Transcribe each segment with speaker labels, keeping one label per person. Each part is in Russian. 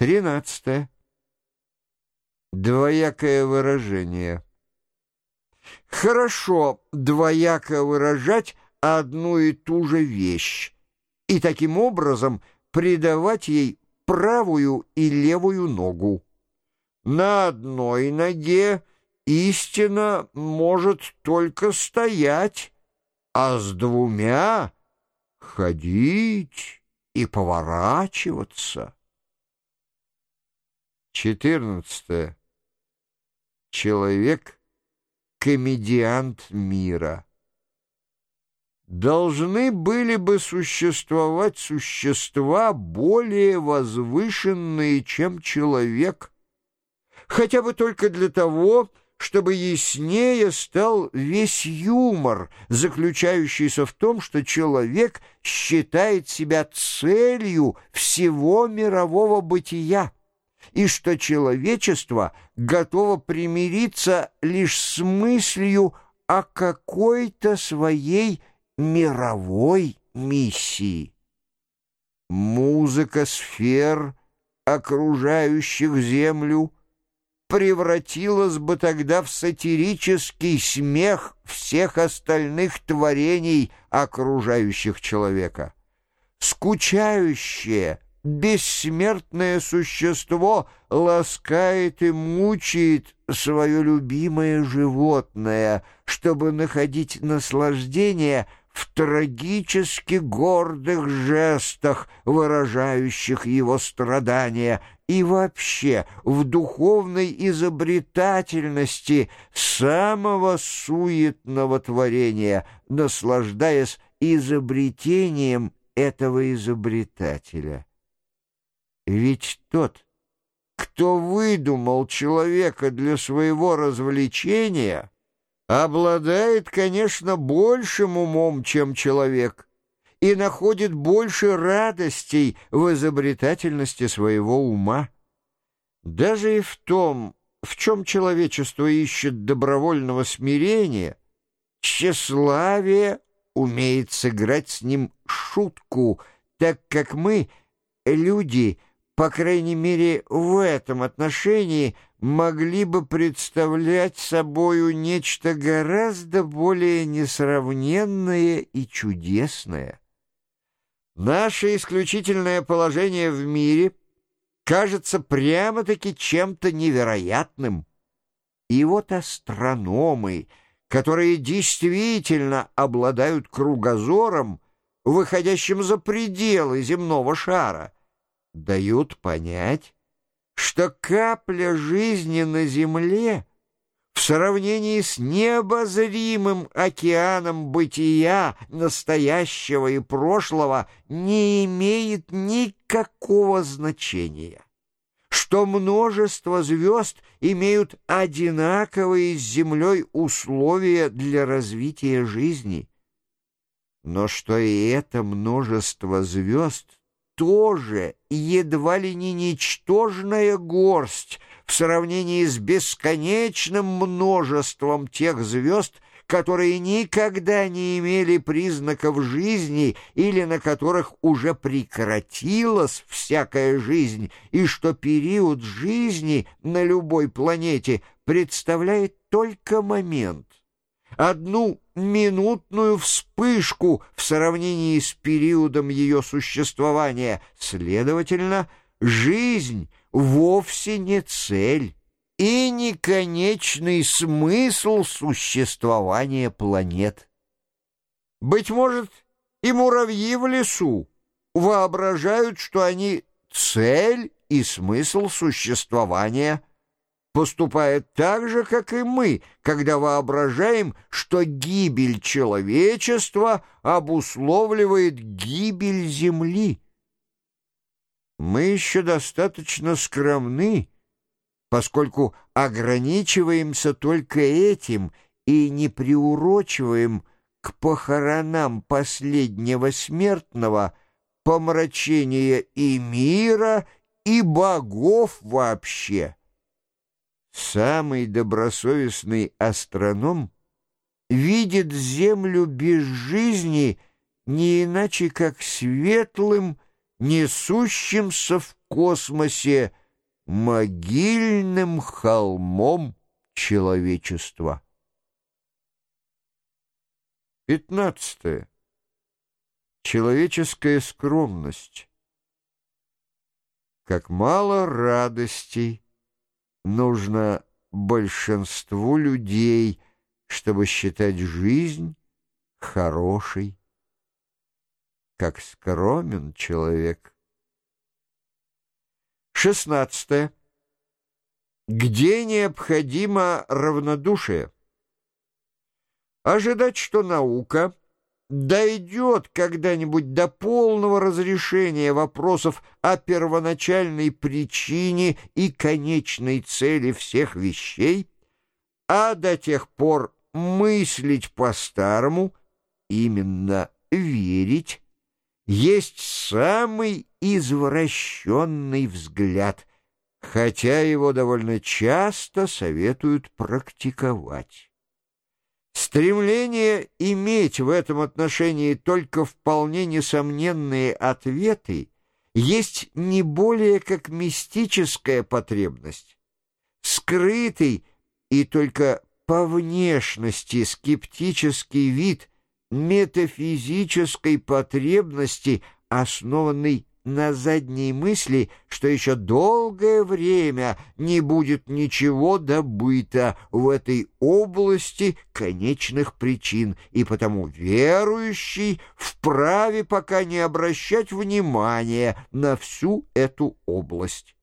Speaker 1: Тринадцатое. Двоякое выражение. Хорошо двояко выражать одну и ту же вещь и таким образом придавать ей правую и левую ногу. На одной ноге истина может только стоять, а с двумя — ходить и поворачиваться. 14. Человек — комедиант мира. Должны были бы существовать существа более возвышенные, чем человек, хотя бы только для того, чтобы яснее стал весь юмор, заключающийся в том, что человек считает себя целью всего мирового бытия и что человечество готово примириться лишь с мыслью о какой-то своей мировой миссии. Музыка сфер, окружающих Землю, превратилась бы тогда в сатирический смех всех остальных творений, окружающих человека. Скучающее — бессмертное существо ласкает и мучает свое любимое животное, чтобы находить наслаждение в трагически гордых жестах, выражающих его страдания, и вообще в духовной изобретательности самого суетного творения, наслаждаясь изобретением этого изобретателя. Ведь тот, кто выдумал человека для своего развлечения, обладает, конечно, большим умом, чем человек, и находит больше радостей в изобретательности своего ума. Даже и в том, в чем человечество ищет добровольного смирения, тщеславие умеет сыграть с ним шутку, так как мы, люди, — по крайней мере, в этом отношении могли бы представлять собою нечто гораздо более несравненное и чудесное. Наше исключительное положение в мире кажется прямо-таки чем-то невероятным. И вот астрономы, которые действительно обладают кругозором, выходящим за пределы земного шара — дают понять, что капля жизни на земле в сравнении с необозримым океаном бытия настоящего и прошлого не имеет никакого значения, что множество звезд имеют одинаковые с Землей условия для развития жизни, но что и это множество звезд — тоже едва ли не ничтожная горсть в сравнении с бесконечным множеством тех звезд, которые никогда не имели признаков жизни или на которых уже прекратилась всякая жизнь, и что период жизни на любой планете представляет только момент, одну минутную вспышку в сравнении с периодом ее существования. Следовательно, жизнь вовсе не цель и не конечный смысл существования планет. Быть может, и муравьи в лесу воображают, что они цель и смысл существования поступает так же, как и мы, когда воображаем, что гибель человечества обусловливает гибель Земли. Мы еще достаточно скромны, поскольку ограничиваемся только этим и не приурочиваем к похоронам последнего смертного помрачения и мира, и богов вообще. Самый добросовестный астроном видит Землю без жизни не иначе, как светлым, несущимся в космосе могильным холмом человечества. Пятнадцатое. Человеческая скромность. Как мало радостей нужно большинству людей, чтобы считать жизнь хорошей. Как скромен человек. Шестнадцатое. Где необходимо равнодушие? Ожидать, что наука дойдет когда-нибудь до полного разрешения вопросов о первоначальной причине и конечной цели всех вещей, а до тех пор мыслить по-старому, именно верить, есть самый извращенный взгляд, хотя его довольно часто советуют практиковать. Стремление иметь в этом отношении только вполне несомненные ответы есть не более как мистическая потребность, скрытый и только по внешности скептический вид метафизической потребности, основанный на задней мысли, что еще долгое время не будет ничего добыто в этой области конечных причин, и потому верующий вправе пока не обращать внимания на всю эту область.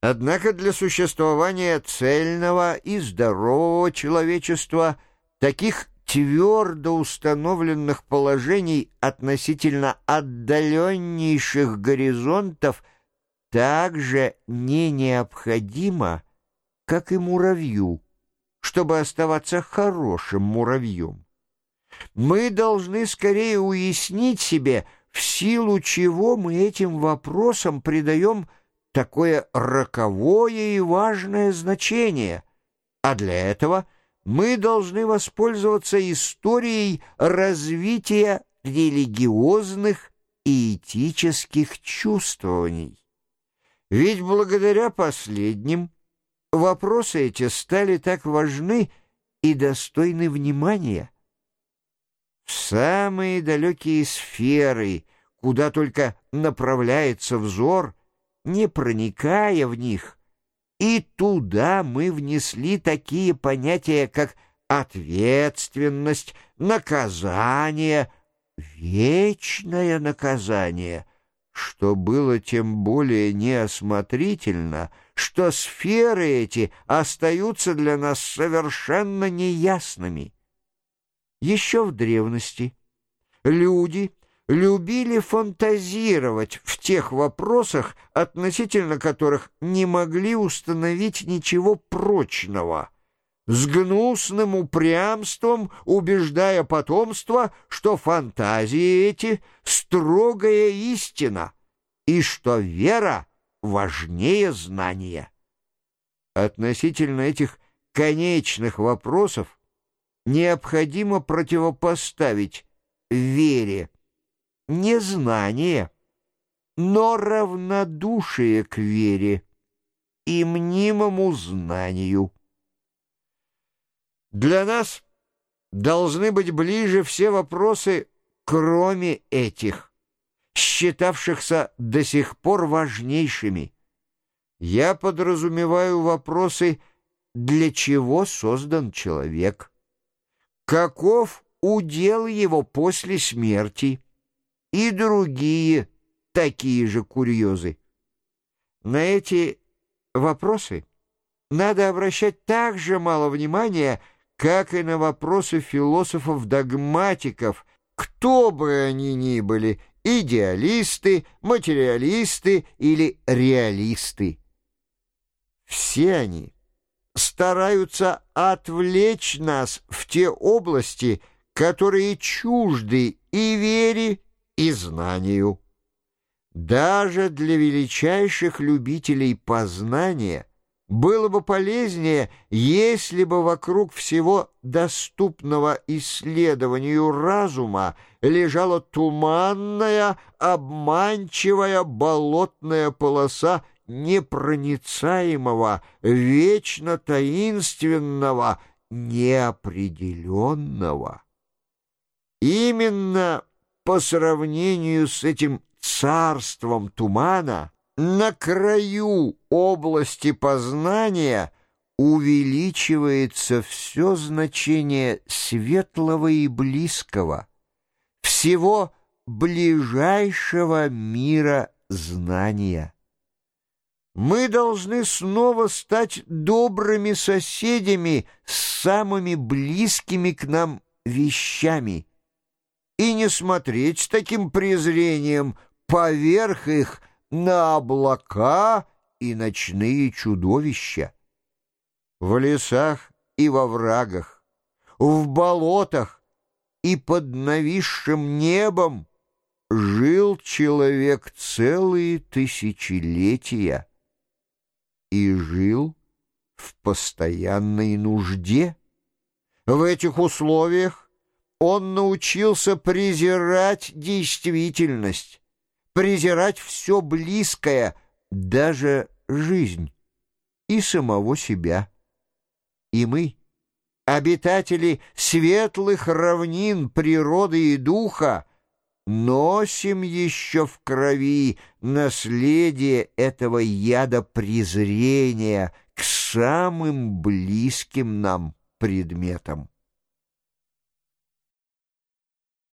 Speaker 1: Однако для существования цельного и здорового человечества таких твердо установленных положений относительно отдаленнейших горизонтов также не необходимо, как и муравью, чтобы оставаться хорошим муравьем. Мы должны скорее уяснить себе, в силу чего мы этим вопросам придаем такое роковое и важное значение, а для этого – мы должны воспользоваться историей развития религиозных и этических чувствований. Ведь благодаря последним вопросы эти стали так важны и достойны внимания. В самые далекие сферы, куда только направляется взор, не проникая в них, и туда мы внесли такие понятия, как ответственность, наказание, вечное наказание, что было тем более неосмотрительно, что сферы эти остаются для нас совершенно неясными. Еще в древности люди любили фантазировать в тех вопросах, относительно которых не могли установить ничего прочного, с гнусным упрямством убеждая потомство, что фантазии эти — строгая истина, и что вера важнее знания. Относительно этих конечных вопросов необходимо противопоставить вере незнание, но равнодушие к вере и мнимому знанию. Для нас должны быть ближе все вопросы, кроме этих, считавшихся до сих пор важнейшими. Я подразумеваю вопросы, для чего создан человек, каков удел его после смерти, и другие такие же курьезы. На эти вопросы надо обращать так же мало внимания, как и на вопросы философов-догматиков, кто бы они ни были, идеалисты, материалисты или реалисты. Все они стараются отвлечь нас в те области, которые чужды и вере, и знанию. Даже для величайших любителей познания было бы полезнее, если бы вокруг всего доступного исследованию разума лежала туманная, обманчивая болотная полоса непроницаемого, вечно таинственного, неопределенного. Именно по сравнению с этим царством тумана на краю области познания увеличивается все значение светлого и близкого, всего ближайшего мира знания. Мы должны снова стать добрыми соседями с самыми близкими к нам вещами и не смотреть с таким презрением поверх их на облака и ночные чудовища. В лесах и во врагах, в болотах и под нависшим небом жил человек целые тысячелетия и жил в постоянной нужде. В этих условиях он научился презирать действительность, презирать все близкое, даже жизнь и самого себя. И мы, обитатели светлых равнин природы и духа, носим еще в крови наследие этого яда презрения к самым близким нам предметам.